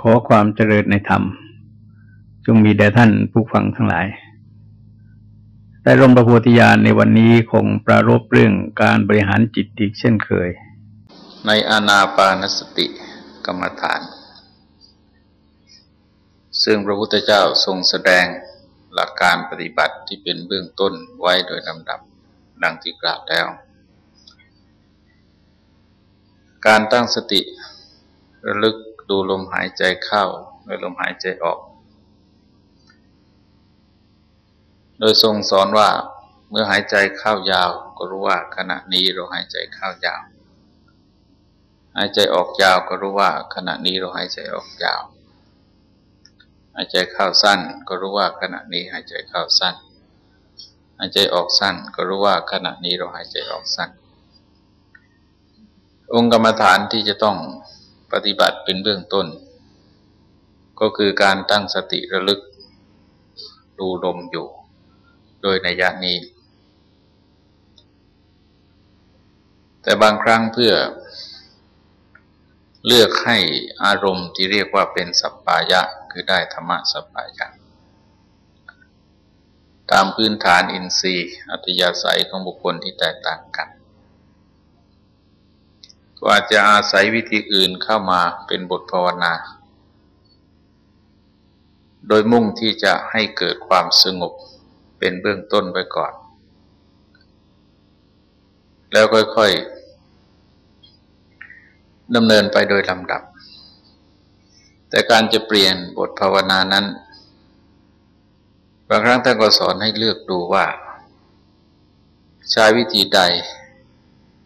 ขอความเจริญในธรรม จงมีแด่ท่านผู้ฟังทั้งหลายแต่ลมประโพธิญาณในวันนี้คงประรบเรื่องการบริหารจิตอีกเช่นเคย ในอานาปานสติกรรมฐาน ซึ่งพระพุทธเจ้าทรงแสดงหลักการปฏิบัติที่เป็นเบื้องต้นไว้โดยลำดับดังที่กล่าวแล้ว การตั้งสติระลึก ดูลมหายใจเข้าและลมหายใจออก โดยทรงสอนว่าเมื่อหายใจเข้ายาว ก็รู้ว่าขณะนี้เราหายใจเข้ายาว หายใจออกยาวก็รู้ว่าขณะนี้เราหายใจออกยาว หายใจเข้าสั้น ก็รู้ว่าขณะนี้หายใจเข้าสั้น หายใจออกสั้น ก็รู้ว่าขณะนี้เราหายใจออกสั้น องค์กรรมฐานที่จะต้อง ปฏิบัติเป็นเบื้องต้น ก็คือการตั้งสติระลึกดูลมอยู่ โดยในยะนี้ แต่บางครั้งเพื่อเลือกให้อารมณ์ที่เรียกว่าเป็นสัปปายะ คือได้ธรรมะสัปปายะ ตามพื้นฐานอินทรีย์ อัตยาศัยของบุคคลที่แตกต่างกัน ก็อาจจะอาศัยวิธีอื่นเข้ามาเป็นบทภาวนา โดยมุ่งที่จะให้เกิดความสงบเป็นเบื้องต้นไว้ก่อน แล้วค่อยๆดำเนินไปโดยลำดับ แต่การจะเปลี่ยนบทภาวนานั้น บางครั้งท่านก็สอนให้เลือกดูว่า ใช้วิธีใด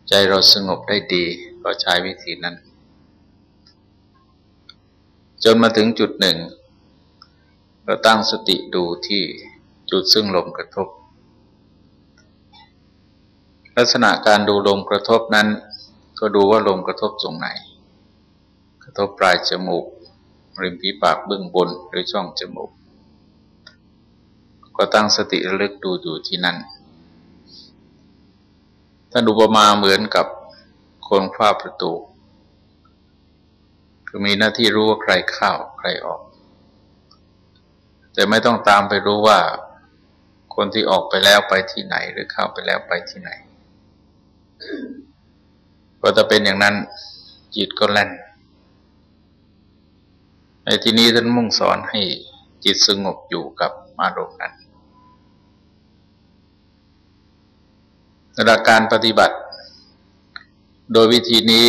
ใจเราสงบได้ดี ก็ใช้วิธีนั้น จนมาถึงจุดหนึ่งเราตั้งสติดูที่จุดซึ่งลมกระทบ ลักษณะการดูลมกระทบนั้น ก็ดูว่าลมกระทบตรงไหน กระทบปลายจมูก ริมฝีปากเบื้องบนหรือช่องจมูก ก็ตั้งสติระลึกดูอยู่ที่นั่นท่านอุปมาเหมือนกับ คนฝ้าประตู คือมีหน้าที่รู้ว่าใครเข้าใครออก แต่ไม่ต้องตามไปรู้ว่า คนที่ออกไปแล้วไปที่ไหน หรือเข้าไปแล้วไปที่ไหนก็จะเป็นอย่างนั้นจิตก็แล่น ในที่นี้ท่านมุ่งสอนให้จิตสงบอยู่กับอารมณ์นั้นหลักการปฏิบัติ โดยวิธีนี้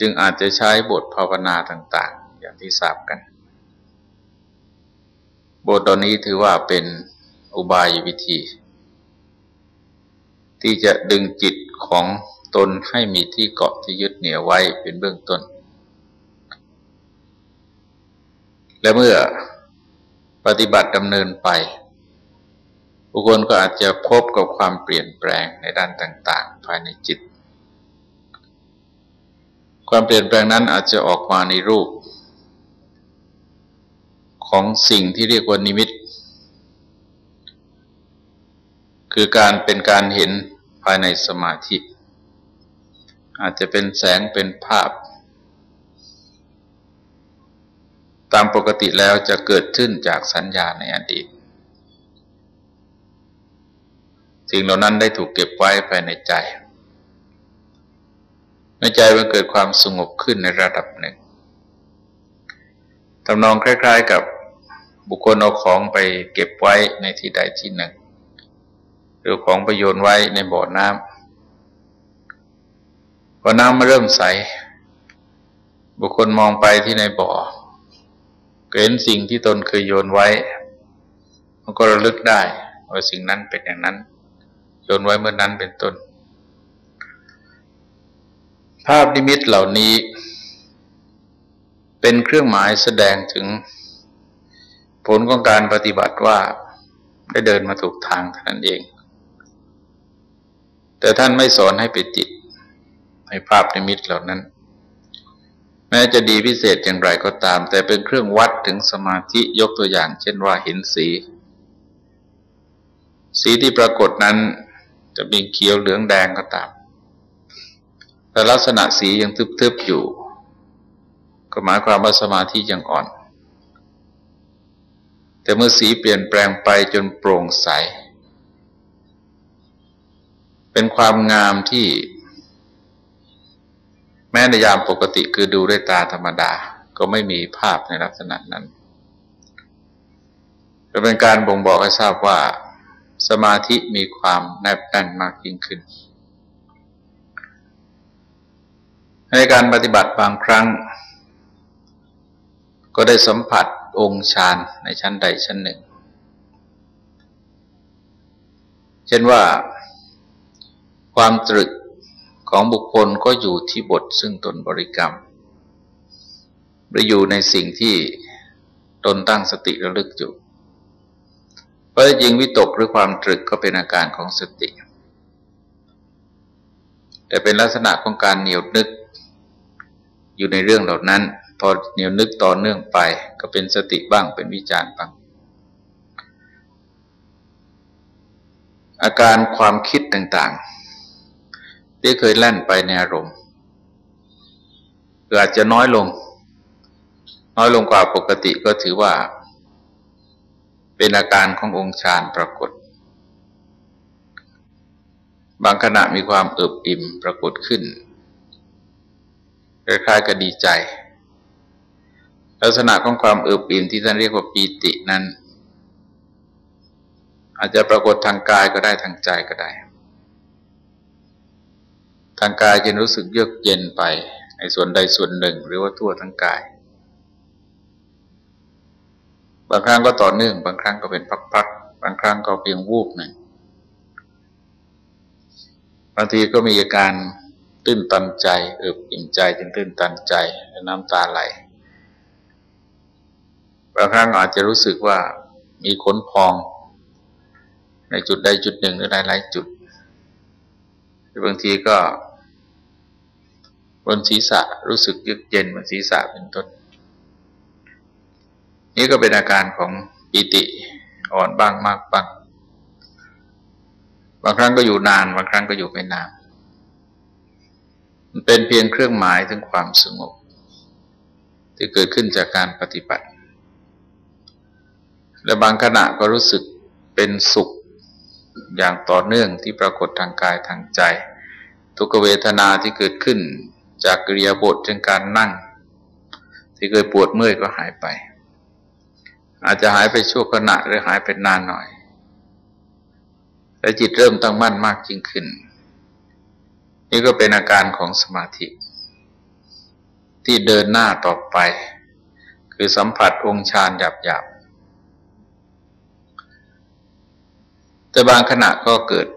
จึงอาจจะใช้บทภาวนาต่าง ๆ อย่างที่ทราบกัน บทตอนนี้ถือว่าเป็นอุบายวิธี ที่จะดึงจิตของตนให้มีที่เกาะที่ยึดเหนี่ยวไว้เป็นเบื้องต้น และเมื่อปฏิบัติดำเนินไป บุคคลก็อาจจะพบกับความเปลี่ยนแปลงในด้านต่าง ๆ ภายในจิต ความเปลี่ยนแปลงนั้นอาจจะออกมาในรูป ของสิ่งที่เรียกว่านิมิต คือการเป็นการเห็นภายในสมาธิ อาจจะเป็นแสงเป็นภาพ ตามปกติแล้วจะเกิดขึ้นจากสัญญาในอดีตสิ่งเหล่านั้นได้ถูกเก็บไว้ภายในใจ ในใจมันเกิดความสงบขึ้นในระดับหนึ่งทำนองคล้าย ๆ กับบุคคลเอาของไปเก็บไว้ในที่ใดที่หนึ่ง หรือของไปโยนไว้ในบ่อน้ำพอน้ำมาเริ่มใส บุคคลมองไปที่ในบ่อเห็นสิ่งที่ตนเคยโยนไว้ มันก็ระลึกได้ว่าสิ่งนั้นเป็นอย่างนั้น โยนไว้เมื่อนนั้นเป็นต้น ภาพนิมิตเหล่านี้ เป็นเครื่องหมายแสดงถึงผลของการปฏิบัติว่าได้เดินมาถูกทางเท่านั้นเอง แต่ท่านไม่สอนให้ไปติดในภาพนิมิตเหล่านั้น แม้จะดีพิเศษอย่างไรก็ตาม แต่เป็นเครื่องวัดถึงสมาธิยกตัวอย่าง เช่นว่าเห็นสี สีที่ปรากฏนั้นจะเป็นเขียวเหลืองแดงก็ตาม แต่ลักษณะสียังทึบๆอยู่ ก็หมายความว่าสมาธิยังอ่อน แต่เมื่อสีเปลี่ยนแปลงไปจนโปร่งใส เป็นความงามที่ แม้ในยามปกติคือดูด้วยตาธรรมดา ก็ไม่มีภาพในลักษณะนั้นจะเป็นการบ่งบอกให้ทราบว่า สมาธิมีความแนบแน่นมากยิ่งขึ้น ใน การปฏิบัติบางครั้ง ก็ได้สัมผัสองค์ฌานในชั้นใดชั้นหนึ่ง เช่นว่าความตรึกของบุคคลก็อยู่ที่บทซึ่งตนบริกรรมหรืออยู่ในสิ่งที่ตนตั้งสติระลึกอยู่ราะจริงวิตกหรือความตรึกก็เป็นอาการของสติ แต่เป็นลักษณะของการเหนียวนึก อยู่ในเรื่องเหล่านั้น พอเนียวนึกต่อเนื่องไป ก็เป็นสติบ้างเป็นวิจารณ์บ้างอาการความคิดต่างๆ ที่เคยแล่นไปในอารมณ์อาจจะน้อยลง น้อยลงกว่าปกติก็ถือว่า เป็นอาการขององค์ฌานปรากฏ บางขณะมีความเอิบอิ่มปรากฏขึ้น คล้ายๆกับดีใจ ลักษณะของความเอิบอิ่มที่ท่านเรียกว่าปีตินั้น อาจจะปรากฏทางกายก็ได้ทางใจก็ได้ ทางกายจะรู้สึกเยือกเย็นไปในส่วนใดส่วนหนึ่ง หรือว่าทั่วทั้งกาย บางครั้งก็ต่อเนื่อง บางครั้งก็เป็นพักๆบางครั้งก็เพียงวูบหนึ่งบางทีก็มีอาการ ตื้นตันใจเอิบอิ่มใจจนตื้นตันใจน้ำตาไหลบางครั้งอาจจะรู้สึกว่ามีขนพอง ในจุดใดจุดหนึ่งหรือหลายๆจุดบางทีก็บนศีรษะรู้สึกยึกเย็นบนศีรษะเป็นต้น นี่ก็เป็นอาการของปิติอ่อนบ้างมากบ้างบางครั้งก็อยู่นาน บางครั้งก็อยู่ไม่นาน มันเป็นเพียงเครื่องหมายถึงความสงบ ที่เกิดขึ้นจากการปฏิบัติ และบางขณะก็รู้สึกเป็นสุขอย่างต่อเนื่องที่ปรากฏทางกายทางใจ ทุกเวทนาที่เกิดขึ้นจากกิริยาบทเช่นการนั่ง ที่เคยปวดเมื่อยก็หายไป อาจจะหายไปชั่วขณะหรือหายไปนานหน่อยแต่จิตเริ่มตั้งมั่นมากยิ่งขึ้น นี่ก็เป็นอาการของสมาธิ ที่เดินหน้าต่อไป คือสัมผัสองค์ฌานหยาบๆ แต่บางขณะก็เกิด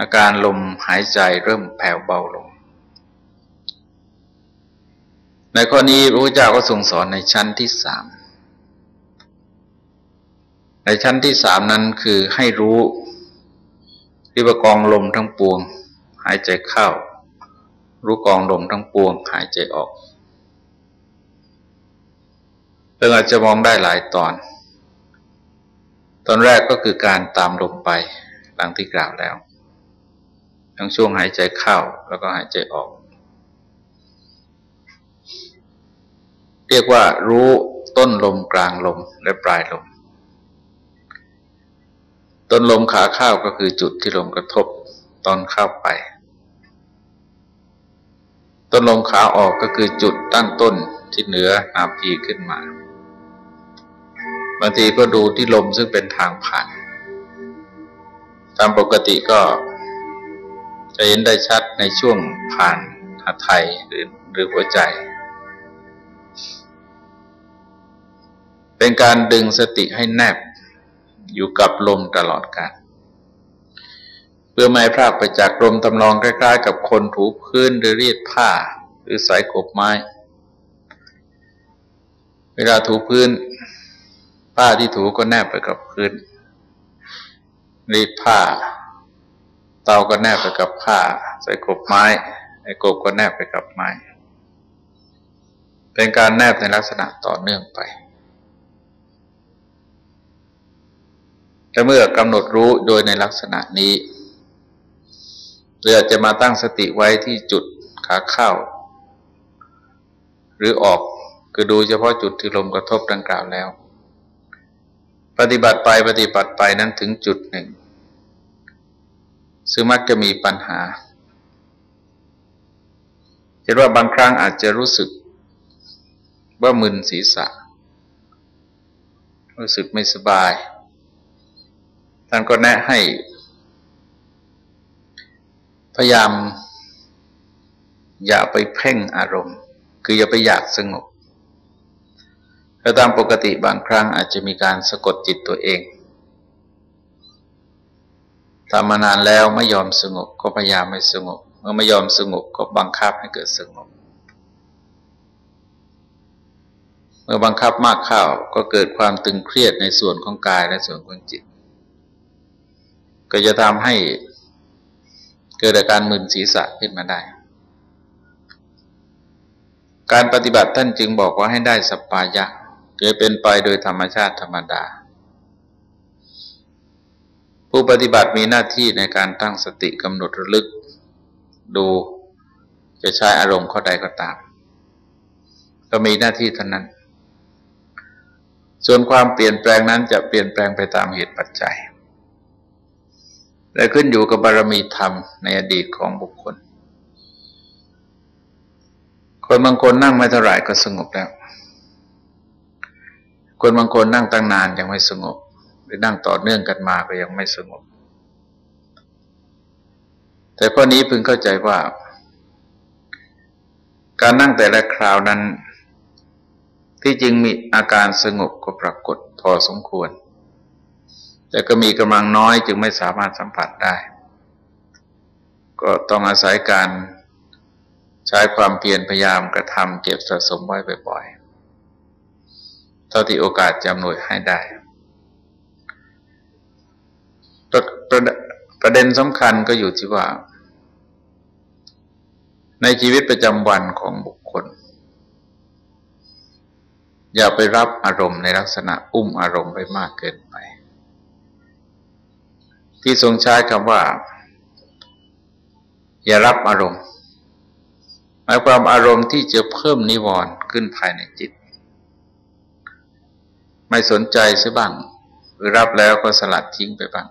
อาการลมหายใจเริ่มแผ่วเบาลง ในข้อนี้พระพุทธเจ้าก็ทรงสอนในชั้นที่สามในชั้นที่สามนั้นคือให้รู้ที่ประกองลมทั้งปวง หายใจเข้า รู้กองลมทั้งปวง หายใจออกเราอาจจะมองได้หลายตอน ตอนแรกก็คือการตามลมไปหลังที่กล่าวแล้ว ทั้งช่วงหายใจเข้าแล้วก็หายใจออก เรียกว่ารู้ต้นลมกลางลมและปลายลม ต้นลมขาเข้าก็คือจุดที่ลมกระทบตอนเข้าไป ต้นลมขาออกก็คือจุดตั้งต้นที่เหนือนาพีขึ้นมาบางทีก็ดูที่ลมซึ่งเป็นทางผ่าน ตามปกติก็จะเห็นได้ชัดในช่วงผ่านหัไทยหรือหรือหัวใจ เป็นการดึงสติให้แนบอยู่กับลมตลอดกาล เพื่อไม่พลาดไปจากลมทำนองใกล้ๆกับคนถูพื้นหรือรีดผ้า หรือสายกบไม้ เวลาถูพื้น ผ้าที่ถูก็แนบไปกับพื้น รีดผ้า เตาก็แนบไปกับผ้าสายกบไม้ไอ้กบก็แนบไปกับไม้ เป็นการแนบในลักษณะต่อเนื่องไปแต่เมื่อกำหนดรู้โดยในลักษณะนี้ เราจะมาตั้งสติไว้ที่จุดขาเข้า หรือออกคือดูเฉพาะจุดที่ลมกระทบดังกล่าวแล้ว ปฏิบัติไปปฏิบัติไปนั้นถึงจุดหนึ่ง ซึ่งมักจะมีปัญหาเห็นว่าบางครั้งอาจจะรู้สึกว่ามึนศีรษะ รู้สึกไม่สบาย ท่านก็แนะให้ พยายามอย่าไปเพ่งอารมณ์ คืออย่าไปอยากสงบแต่ตามปกติบางครั้งอาจจะมีการสะกดจิตตัวเองทำมานานแล้วไม่ยอมสงบก็พยายามไม่สงบ เมื่อไม่ยอมสงบก็บังคับให้เกิดสงบ เมื่อบังคับมากเข้าก็เกิดความตึงเครียดในส่วนของกายและส่วนของจิต ก็จะทำให้ เกิดอาการมึนศีรษะขึ้นมาได้ การปฏิบัติท่านจึงบอกว่าให้ได้สปายะเกิดเป็นไปโดยธรรมชาติธรรมดา ผู้ปฏิบัติมีหน้าที่ในการตั้งสติกำหนดระลึก ดูจะใช้อารมณ์ข้อใดก็ตาม ก็มีหน้าที่เท่านั้น ส่วนความเปลี่ยนแปลงนั้นจะเปลี่ยนแปลงไปตามเหตุปัจจัย และขึ้นอยู่กับบารมีธรรมในอดีตของบุคคล คนบางคนนั่งไม่เท่าไหร่ก็สงบแล้ว คนบางคนนั่งตั้งนานยังไม่สงบ หรือนั่งต่อเนื่องกันมาก็ยังไม่สงบ แต่ข้อนี้พึงเข้าใจว่า การนั่งแต่ละคราวนั้น ที่จริงมีอาการสงบก็ปรากฏพอสมควร แต่ก็มีกำลังน้อยจึงไม่สามารถสัมผัสได้ ก็ต้องอาศัยการใช้ความเพียรพยายามกระทำเก็บสะสมไว้บ่อยๆ เท่าที่โอกาสจำหน่วยให้ได้ประประประเด็นสำคัญก็อยู่ที่ว่า ในชีวิตประจำวันของบุคคล อย่าไปรับอารมณ์ในลักษณะอุ้มอารมณ์ไปมากเกินไป ที่ทรงใช้คำว่า อย่ารับอารมณ์หมายความอารมณ์ที่จะเพิ่มนิวรณ์ขึ้นภายในจิต ไม่สนใจซะบ้าง หรือรับแล้วก็สลัดทิ้งไปบ้าง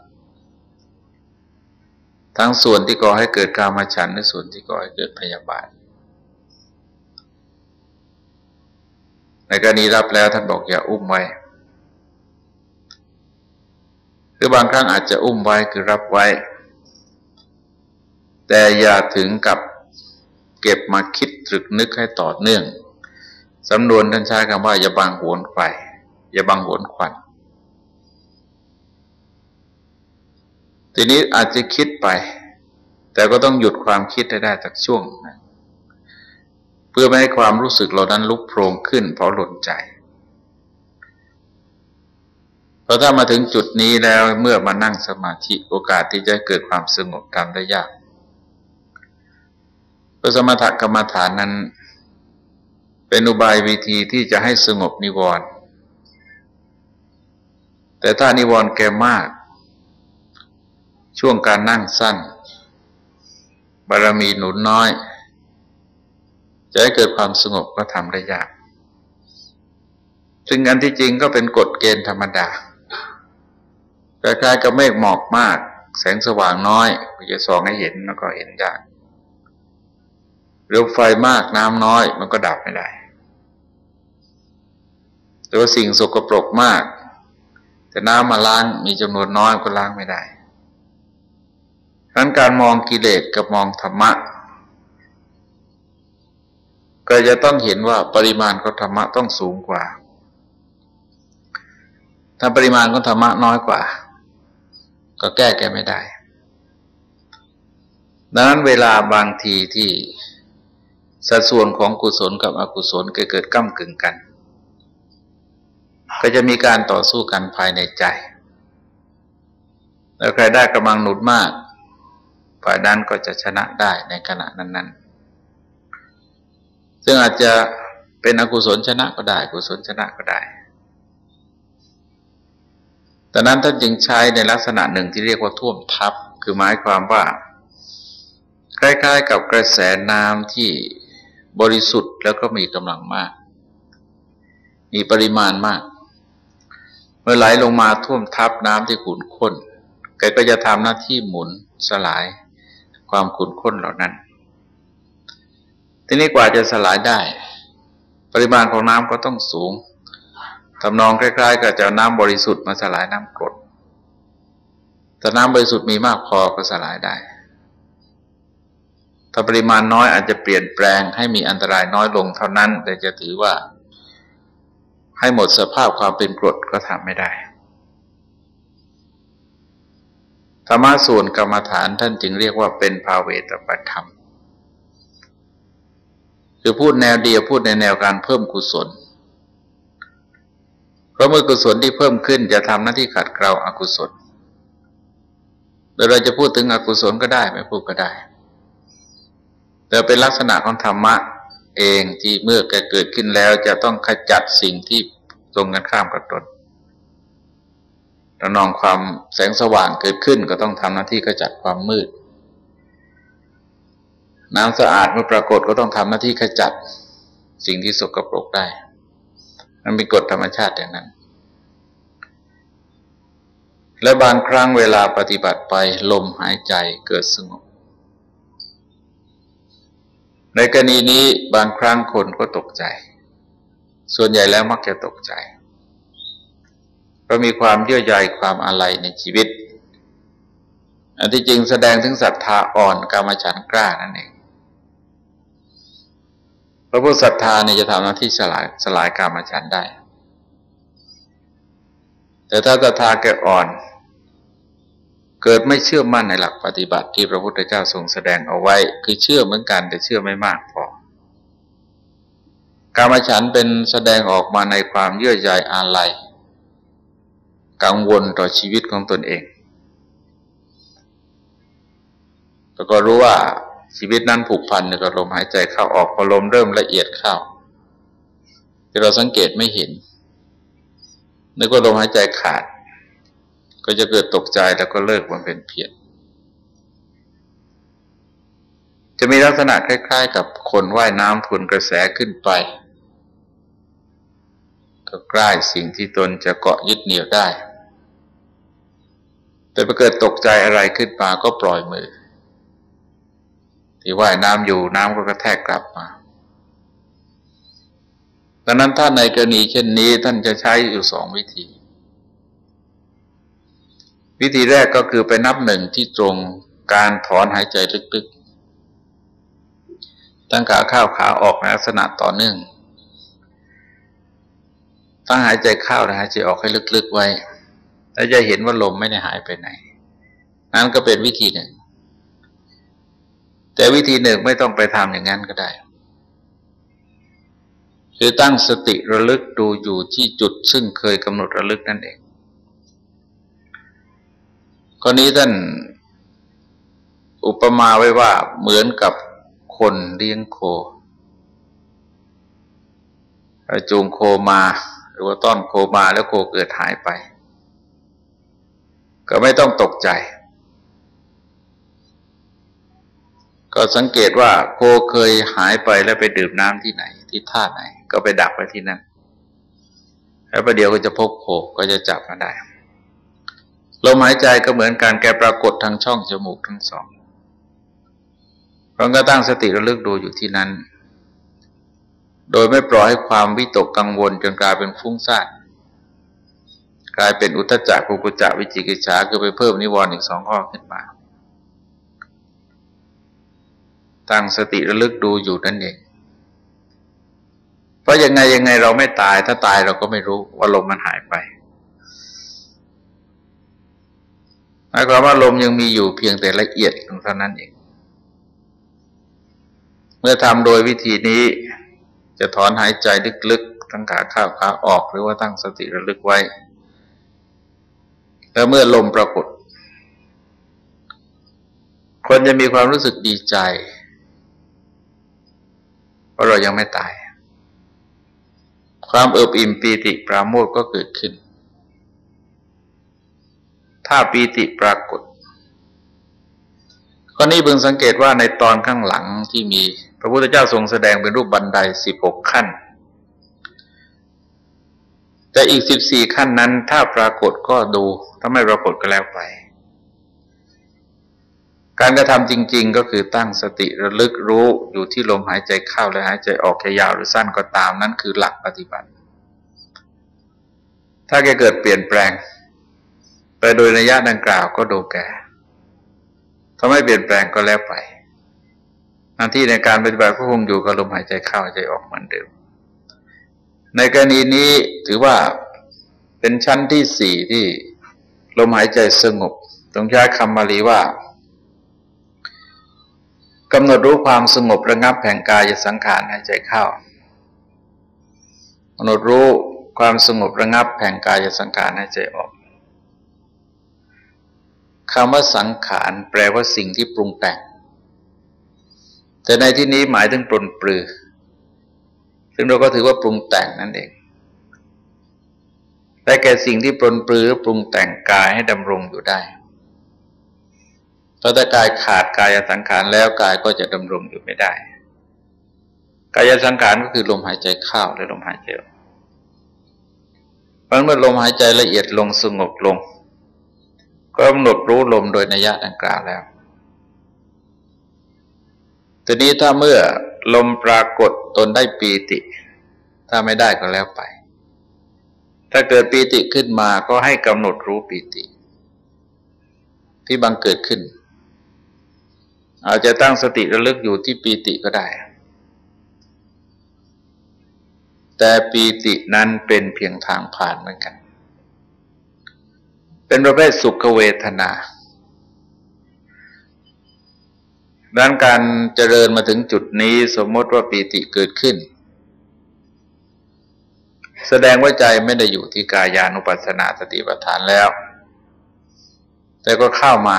ทั้งส่วนที่ก่อให้เกิดกามาฉันและส่วนที่ก่อให้เกิดพยาบาทในกรณีรับแล้วท่านบอกอย่าอุ้มไว้ หรือบางครั้งอาจจะอุ้มไว้คือรับไว้ แต่อย่าถึงกับเก็บมาคิดตรึกนึกให้ต่อเนื่องสำนวนท่านใช้คำว่า อย่าบังหวนไฟอย่าบังหวนควัน ทีนี้อาจจะคิดไป แต่ก็ต้องหยุดความคิดให้ได้จากช่วงนะพื่อไม่ให้ความรู้สึกเหล่านั้นลุกโพรงขึ้นเพราะหล่นใจ พอถ้ามาถึงจุดนี้แล้วเมื่อมานั่งสมาธิโอกาสที่จะเกิดความสงบทำได้ยากเพราะสมถกรรมฐานนั้น เป็นอุบายวิธีที่จะให้สงบนิวรณ์แต่ถ้านิวรณ์แก่มาก ช่วงการนั่งสั้น บารมีหนุนน้อย จะให้เกิดความสงบก็ทำได้ยาก ซึ่งอันที่จริงก็เป็นกฎเกณฑ์ธรรมดา คล้ายๆกับเมฆหมอกมาก แสงสว่างน้อยจะส่องให้เห็นแล้วก็เห็นยากหรือไฟมากน้ำน้อย มันก็ดับไม่ได้แต่ว่าสิ่งสกปรกมาก แต่น้ำมาล้างมีจำนวนน้อยก็ล้างไม่ได้ดังนั้นการมองกิเลสกับมองธรรมะ ก็จะต้องเห็นว่าปริมาณของธรรมะต้องสูงกว่า ถ้าปริมาณของธรรมะน้อยกว่า ก็แก้แก้ไม่ได้ดังนั้นเวลาบางทีที่สัดส่วนของกุศลกับอกุศลเกิดเกิดก้ากึ่งกัน ก็จะมีการต่อสู้กันภายในใจ แล้วใครได้กำลังหนุนมากฝ่ายนั้นก็จะชนะได้ในขณะนั้น ๆ ซึ่งอาจจะเป็นอกุศลชนะก็ได้ กุศลชนะก็ได้ แต่นั้นท่านจึงใช้ในลักษณะหนึ่งที่เรียกว่าท่วมทับ คือหมายความว่า คล้ายๆ กับกระแสน้ำที่บริสุทธิ์แล้วก็มีกำลังมาก มีปริมาณมาก เมื่อไหลลงมาท่วมทับน้ำที่ขุ่นข้นแกก็จะทำหน้าที่หมุนสลายความขุ่นข้นเหล่านั้น ทีนี้กว่าจะสลายได้ ปริมาณของน้ำก็ต้องสูง ทำนองคล้ายๆ กับจะน้ำบริสุทธิ์มาสลายน้ำกรดแต่น้ำบริสุทธิ์มีมากพอก็สลายได้ ถ้าปริมาณน้อยอาจจะเปลี่ยนแปลงให้มีอันตรายน้อยลงเท่านั้น แต่จะถือว่า ให้หมดสภาพความเป็นกรดก็ทำไม่ได้ ธรรมะส่วนกรรมฐานท่านจึงเรียกว่าเป็นภาเวตปธรรม คือพูดแนวเดียวพูดในแนวการเพิ่มกุศล เพราะเมื่อกุศลที่เพิ่มขึ้นจะทำหน้าที่ขัดเกลาอากุศลโดยเราจะพูดถึงอกุศลก็ได้ไม่พูดก็ได้ แต่เป็นลักษณะของธรรมะเองที่เมื่อเกิดขึ้นแล้วจะต้องขจัดสิ่งที่ตรงกันข้ามกับตนระนองความแสงสว่างเกิดขึ้นก็ต้องทำหน้าที่ขจัดความมืด น้ำสะอาดเมื่อปรากฏก็ต้องทำหน้าที่ขจัดสิ่งที่สกปรกได้ มันเป็นกฎธรรมชาติอย่างนั้น และบางครั้งเวลาปฏิบัติไปลมหายใจเกิดสงบ ในกรณีนี้บางครั้งคนก็ตกใจ ส่วนใหญ่แล้วมักจะตกใจเพราะมีความเยื่อใยความอะไรในชีวิตอันที่จริงแสดงถึงศรัทธาอ่อนกามฉันกล้านั่นเอง พระพุทธศรัทธาเนี่ยจะทำหน้าที่สลายสลายกามฉันได้ แต่ถ้าศรัทธาแก่อ่อน เกิดไม่เชื่อมั่นในหลักปฏิบัติที่พระพุทธเจ้าทรงแสดงเอาไว้ คือเชื่อเหมือนกันแต่เชื่อไม่มากพอ การมาฉันเป็นแสดงออกมาในความเยื่อใยอาลัยกังวลต่อชีวิตของตนเองแล้วก็รู้ว่า ชีวิตนั้นผูกพันกับลมหายใจเข้าออกพอลมเริ่มละเอียดเข้าที่เราสังเกตไม่เห็นนึกว่าลมหายใจขาด ก็จะเกิดตกใจแล้วก็เลิกมันเป็นเพียรจะมีลักษณะคล้าย ๆ กับคนว่ายน้ำทวนกระแสขึ้นไป ก็ใกล้สิ่งที่ตนจะเกาะยึดเหนี่ยวได้ แต่พอเกิดตกใจอะไรขึ้นมาก็ปล่อยมือ ที่ว่ายน้ำอยู่น้ำก็กระแทกกลับมาดังนั้นถ้าในกรณีเช่นนี้ท่านจะใช้อยู่สองวิธี วิธีแรกก็คือไปนับหนึ่งที่ตรงการถอนหายใจลึกๆ ตั้งขาเข้าขาออกในลักษณะต่อเนื่องตั้งหายใจเข้าและหายใจออกให้ลึกๆไว้ แล้วจะเห็นว่าลมไม่ได้หายไปไหน นั้นก็เป็นวิธีหนึ่ง แต่วิธีหนึ่งไม่ต้องไปทำอย่างนั้นก็ได้ คือตั้งสติระลึกดูอยู่ที่จุดซึ่งเคยกำหนดระลึกนั่นเองข้อนี้ท่านอุปมาไว้ว่าเหมือนกับคนเลี้ยงโคจูงโคมา หรือว่าต้อนโคมาแล้วโคเกิดหายไป ก็ไม่ต้องตกใจ ก็สังเกตว่าโคเคยหายไปแล้วไปดื่มน้ำที่ไหน ที่ท่าไหน ก็ไปดักไปที่นั่นแล้วประเดี๋ยวก็จะพบโคก็จะจับมาได้ลมหายใจก็เหมือนการแกปรากฏทางช่องจมูกทั้งสองเราก็ตั้งสติระลึกดูอยู่ที่นั้น โดยไม่ปล่อยให้ความวิตกกังวลจนกลายเป็นฟุ้งซ่านกลายเป็นอุตจักกุกุจักวิจิกิจฉาคือไปเพิ่มนิวรณ์อีกสองข้อขึ้นมา ตั้งสติระลึกดูอยู่นั่นเอง เพราะยังไงยังไงเราไม่ตาย ถ้าตายเราก็ไม่รู้ว่าลมมันหายไปหมายความว่าลมยังมีอยู่เพียงแต่ละเอียดเท่านั้นเอง เมื่อทำโดยวิธีนี้ จะถอนหายใจลึกๆ ทั้งขาเข้าขาออกหรือว่าตั้งสติระลึกไว้ แล้วเมื่อลมปรากฏคนจะมีความรู้สึกดีใจ เพราะเรายังไม่ตาย ความเอิบอิ่มปีติปราโมทก็เกิดขึ้น ถ้าปีติปรากฏข้อนี้เพิ่งสังเกตว่าในตอนข้างหลังที่มี พระพุทธเจ้าทรงแสดงเป็นรูปบันไดสิบหกขั้น แต่อีกสิบสี่ขั้นนั้น ถ้าปรากฏก็ดู ถ้าไม่ปรากฏก็แล้วไป การกระทำจริง ๆ ก็คือตั้งสติระลึกรู้อยู่ที่ลมหายใจเข้าและหายใจออกจะยาวหรือสั้นก็ตามนั่นคือหลักปฏิบัติ ถ้าแกเกิดเปลี่ยนแปลง ไปโดยระยะดังกล่าวก็ดูแกถ้าไม่เปลี่ยนแปลงก็แล้วไปหน้าที่ในการปฏิบัติก็คงอยู่กับลมหายใจเข้าใจออกเหมือนเดิม ในกรณีนี้ถือว่าเป็นชั้นที่สี่ที่ลมหายใจสงบต้องใช้คำมาลีว่า กำหนดรู้ความสงบระงับแห่งกายสังขารหายใจเข้ากำหนดรู้ความสงบระงับแห่งกายสังขารหายใจออกคำว่าสังขารแปลว่าสิ่งที่ปรุงแต่ง แต่ในที่นี้หมายถึงปรนปลือ ซึ่งเราก็ถือว่าปรุงแต่งนั่นเองแต่แก่สิ่งที่ปรนปลือปรุงแต่งกายให้ดำรงอยู่ได้ เพราะถ้ากายขาดกายสังขารแล้วกายก็จะดำรงอยู่ไม่ได้ กายสังขารก็คือลมหายใจเข้าและลมหายใจออกเพราะเมื่อลมหายใจละเอียดลงสงบลง ก็กำหนดรู้ลมโดยนัยะดังกล่าวแล้วทีนี้ถ้าเมื่อลมปรากฏตนได้ปีติ ถ้าไม่ได้ก็แล้วไป ถ้าเกิดปีติขึ้นมาก็ให้กำหนดรู้ปีติ ที่บังเกิดขึ้น อาจจะตั้งสติระลึกอยู่ที่ปีติก็ได้ แต่ปีตินั้นเป็นเพียงทางผ่านเหมือนกัน เป็นประเภทสุขเวทนาด้นการเจริญมาถึงจุดนี้สมมติว่าปีติเกิดขึ้น แสดงว่าใจไม่ได้อยู่ที่กายานุปัสสนาสติปัฏฐานแล้ว แต่ก็เข้ามา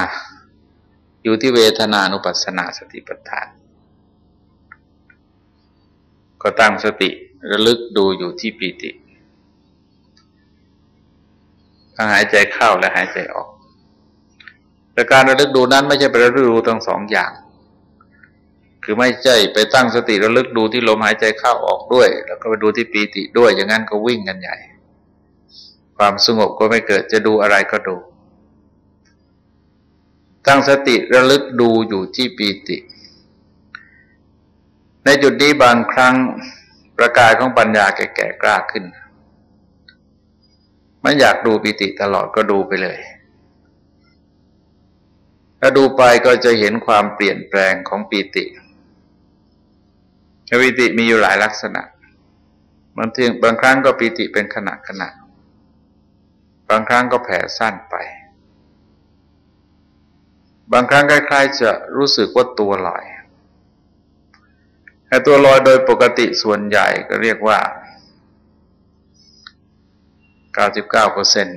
อยู่ที่เวทนานุปัสสนาสติปัฏฐาน ก็ตั้งสติระลึกดูอยู่ที่ปีติทั้งหายใจเข้าและหายใจออก แต่การระลึกดูนั้นไม่ใช่ไประลึกดูทั้งสองอย่าง คือไม่ใช่ไปตั้งสติระลึกดูที่ลมหายใจเข้าออกด้วย แล้วก็ไปดูที่ปีติด้วย อย่างนั้นก็วิ่งกันใหญ่ ความสงบก็ไม่เกิดจะดูอะไรก็ดู ตั้งสติระลึกดูอยู่ที่ปีติ ในจุดนี้บางครั้งประกายของปัญญาแก่ๆกล้าขึ้น มันอยากดูปิติตลอดก็ดูไปเลยถ้าดูไปก็จะเห็นความเปลี่ยนแปลงของปิติปิติมีอยู่หลายลักษณะบางทีบางครั้งก็ปิติเป็นขณะขณะบางครั้งก็แผ่สั้นไป บางครั้งคล้ายๆจะรู้สึกว่าตัวลอยแต่ตัวลอยโดยปกติส่วนใหญ่ก็เรียกว่า 99เปอร์เซ็น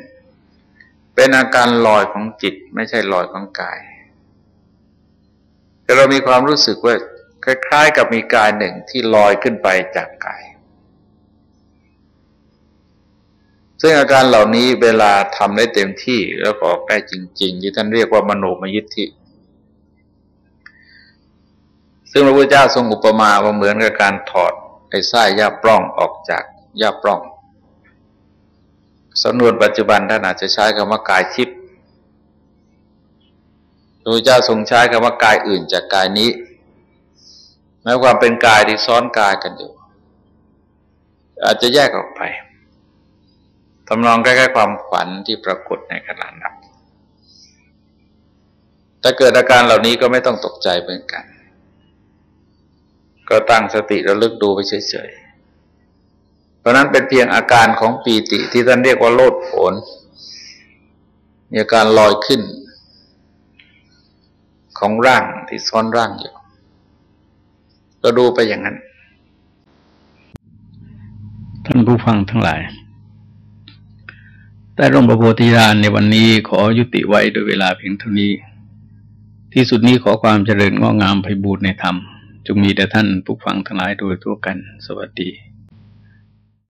เป็นอาการลอยของจิตไม่ใช่ลอยของกาย แต่เรามีความรู้สึกว่าคล้ายๆ กับมีกายหนึ่งที่ลอยขึ้นไปจากกาย ซึ่งอาการเหล่านี้เวลาทำได้เต็มที่แล้วก็ออกได้จริง ๆ ที่ท่านเรียกว่ามโนมยิทธิ ซึ่งพระพุทธเจ้าทรงอุปมาว่าเหมือนกับการถอดไอ้ไส้ยาปล้องออกจากยาปล้องสำนวนปัจจุบันท่านอาจจะใช้คำว่ากายทิพย์พระเจ้าทรงใช้คำว่ากายอื่นจากกายนี้แม้ความเป็นกายที่ซ้อนกายกันอยู่ อาจจะแยกออกไป ทำนองใกล้ๆความขวัญที่ปรากฏในขณะนับถ้าเกิดอาการเหล่านี้ก็ไม่ต้องตกใจเหมือนกัน ก็ตั้งสติระลึกดูไปเฉยๆ เพราะนั้นเป็นเพียงอาการของปีติที่ท่านเรียกว่าโลดโผนมีอาการลอยขึ้น ของร่างที่ซ้อนร่างอยู่ ก็ดูไปอย่างนั้น ท่านผู้ฟังทั้งหลาย แต่ร่มประโพธิญาณในวันนี้ขอยุติไว้โดยเวลาเพียงเท่านี้ ที่สุดนี้ขอความเจริญงอกงามไพบูรณ์ในธรรมจงมีแด่ท่านผู้ฟังทั้งหลายโดยทั่วกัน สวัสดี